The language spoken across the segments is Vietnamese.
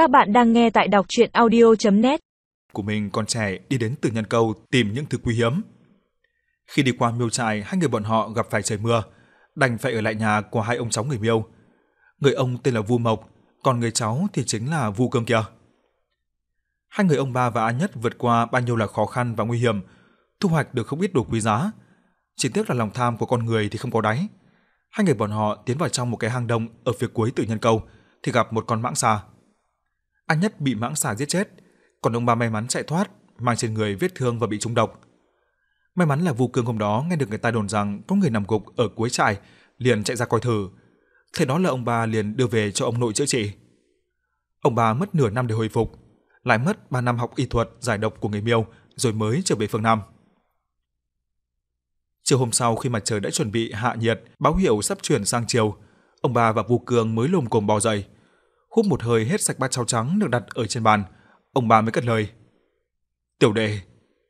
Các bạn đang nghe tại đọc chuyện audio.net của mình còn trẻ đi đến từ nhân câu tìm những thứ quý hiếm. Khi đi qua miêu trại, hai người bọn họ gặp phải trời mưa, đành phải ở lại nhà của hai ông cháu người miêu. Người ông tên là Vu Mộc, còn người cháu thì chính là Vu Cương kia. Hai người ông ba và A Nhất vượt qua bao nhiêu là khó khăn và nguy hiểm, thu hoạch được không ít đồ quý giá. Chỉ tiếc là lòng tham của con người thì không có đáy. Hai người bọn họ tiến vào trong một cái hang động ở phía cuối tự nhân câu thì gặp một con mãng xà anh Nhất bị mãng xà giết chết, còn ông ba may mắn chạy thoát, mang trên người vết thương và bị trúng độc. May mắn là Vu Cương hôm đó nghe được người ta đồn rằng có người nằm gục ở cuối trại, liền chạy ra coi thử. Thế đó là ông ba liền đưa về cho ông nội chữa trị. Ông ba mất nửa năm để hồi phục, lại mất 3 năm học y thuật giải độc của người Miêu rồi mới trở về phương Nam. Chiều hôm sau khi mặt trời đã chuẩn bị hạ nhiệt, báo hiệu sắp chuyển sang chiều, ông bà và Vu Cương mới lồm cồm bò dậy. Hút một hơi hết sạch bát cháo trắng được đặt ở trên bàn, ông bà mới cất lời. Tiểu đệ,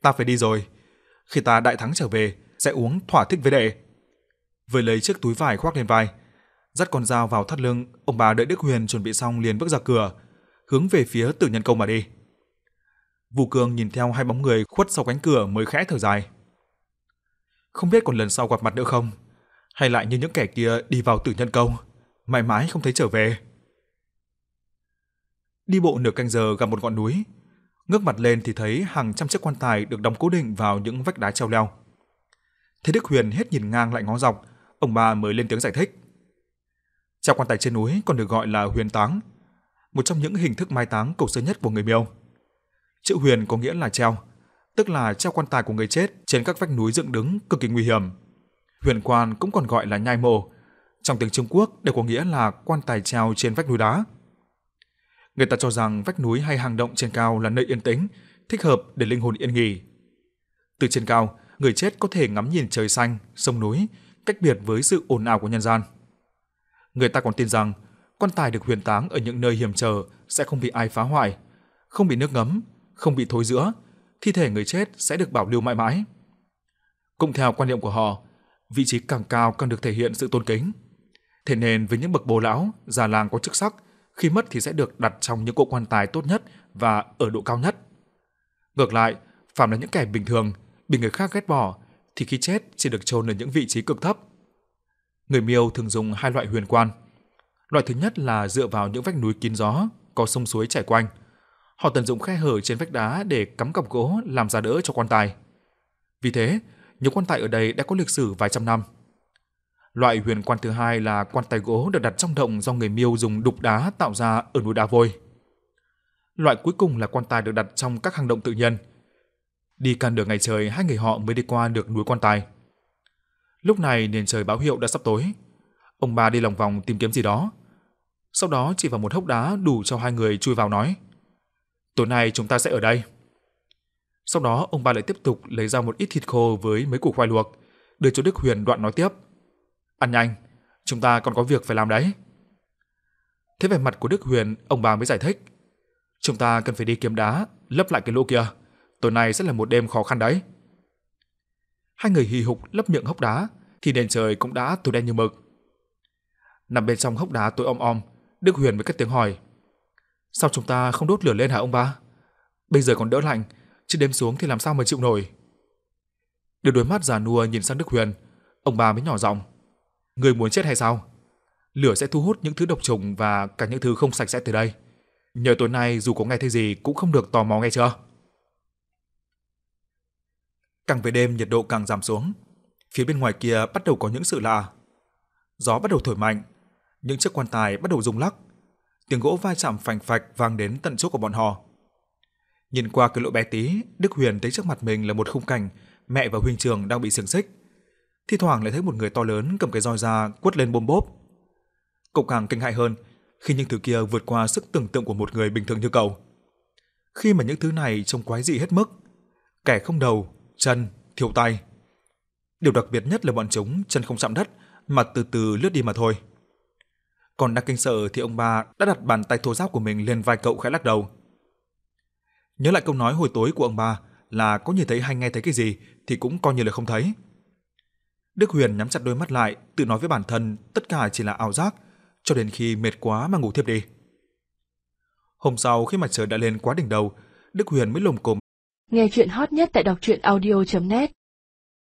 ta phải đi rồi. Khi ta đại thắng trở về, sẽ uống thỏa thích với đệ. Vừa lấy chiếc túi vải khoác lên vai, dắt con dao vào thắt lưng, ông bà đợi Đức Huyền chuẩn bị xong liền bước ra cửa, hướng về phía Tử Nhân Công mà đi. vũ Cương nhìn theo hai bóng người khuất sau cánh cửa mới khẽ thở dài. Không biết còn lần sau gặp mặt nữa không, hay lại như những kẻ kia đi vào Tử Nhân Công, mãi mãi không thấy trở về. Đi bộ nửa canh giờ gặp một ngọn núi, ngước mặt lên thì thấy hàng trăm chiếc quan tài được đóng cố định vào những vách đá treo leo. Thế Đức Huyền hết nhìn ngang lại ngó dọc, ông bà mới lên tiếng giải thích. Treo quan tài trên núi còn được gọi là huyền táng, một trong những hình thức mai táng cổ xưa nhất của người Miêu. Chữ huyền có nghĩa là treo, tức là treo quan tài của người chết trên các vách núi dựng đứng cực kỳ nguy hiểm. Huyền quan cũng còn gọi là nhai mộ, trong tiếng Trung Quốc đều có nghĩa là quan tài treo trên vách núi đá. Người ta cho rằng vách núi hay hang động trên cao là nơi yên tĩnh, thích hợp để linh hồn yên nghỉ. Từ trên cao, người chết có thể ngắm nhìn trời xanh, sông núi, cách biệt với sự ồn ào của nhân gian. Người ta còn tin rằng quan tài được huyền táng ở những nơi hiểm trở sẽ không bị ai phá hoại, không bị nước ngấm, không bị thối rữa, thi thể người chết sẽ được bảo lưu mãi mãi. Cũng theo quan niệm của họ, vị trí càng cao càng được thể hiện sự tôn kính. Thế nên với những bậc bồ lão, già làng có chức sắc, khi mất thì sẽ được đặt trong những cỗ quan tài tốt nhất và ở độ cao nhất. Ngược lại, phạm là những kẻ bình thường, bị người khác ghét bỏ, thì khi chết chỉ được chôn ở những vị trí cực thấp. Người Miêu thường dùng hai loại huyền quan. Loại thứ nhất là dựa vào những vách núi kín gió, có sông suối chảy quanh. Họ tận dụng khe hở trên vách đá để cắm cọc gỗ làm giá đỡ cho quan tài. Vì thế, nhiều quan tài ở đây đã có lịch sử vài trăm năm. Loại huyền quan thứ hai là quan tài gỗ được đặt trong động do người Miêu dùng đục đá tạo ra ở núi đá vôi. Loại cuối cùng là quan tài được đặt trong các hang động tự nhiên. Đi cả đường ngày trời, hai người họ mới đi qua được núi quan tài. Lúc này nền trời báo hiệu đã sắp tối. Ông bà đi lòng vòng tìm kiếm gì đó. Sau đó chỉ vào một hốc đá đủ cho hai người chui vào nói: "Tối nay chúng ta sẽ ở đây." Sau đó ông bà lại tiếp tục lấy ra một ít thịt khô với mấy củ khoai luộc, đưa cho Đức Huyền đoạn nói tiếp: Ăn nhanh, chúng ta còn có việc phải làm đấy. Thế vẻ mặt của Đức Huyền, ông bà mới giải thích. Chúng ta cần phải đi kiếm đá, lấp lại cái lỗ kia. Tối nay sẽ là một đêm khó khăn đấy. Hai người hì hục lấp miệng hốc đá, thì nền trời cũng đã tối đen như mực. Nằm bên trong hốc đá tối om om, Đức Huyền mới cất tiếng hỏi. Sao chúng ta không đốt lửa lên hả ông ba? Bây giờ còn đỡ lạnh, chứ đêm xuống thì làm sao mà chịu nổi. Đưa đôi mắt già nua nhìn sang Đức Huyền, ông ba mới nhỏ giọng. Người muốn chết hay sao? Lửa sẽ thu hút những thứ độc trùng và cả những thứ không sạch sẽ từ đây. Nhờ tối nay dù có nghe thấy gì cũng không được tò mò nghe chưa? Càng về đêm nhiệt độ càng giảm xuống. Phía bên ngoài kia bắt đầu có những sự lạ. Gió bắt đầu thổi mạnh, những chiếc quan tài bắt đầu rung lắc. Tiếng gỗ va chạm phành phạch vang đến tận chỗ của bọn họ. Nhìn qua cái lỗ bé tí, Đức Huyền thấy trước mặt mình là một khung cảnh mẹ và huynh trường đang bị xiềng xích thi thoảng lại thấy một người to lớn cầm cái roi ra quất lên bôm bốp. Cậu càng kinh hại hơn khi những thứ kia vượt qua sức tưởng tượng của một người bình thường như cậu. Khi mà những thứ này trông quái dị hết mức, kẻ không đầu, chân, thiếu tay. Điều đặc biệt nhất là bọn chúng chân không chạm đất mà từ từ lướt đi mà thôi. Còn đang kinh sợ thì ông ba đã đặt bàn tay thô ráp của mình lên vai cậu khẽ lắc đầu. Nhớ lại câu nói hồi tối của ông ba là có nhìn thấy hay nghe thấy cái gì thì cũng coi như là không thấy. Đức Huyền nhắm chặt đôi mắt lại, tự nói với bản thân tất cả chỉ là ảo giác, cho đến khi mệt quá mà ngủ thiếp đi. Hôm sau khi mặt trời đã lên quá đỉnh đầu, Đức Huyền mới lồm cồm. Nghe chuyện hot nhất tại đọc truyện audio.net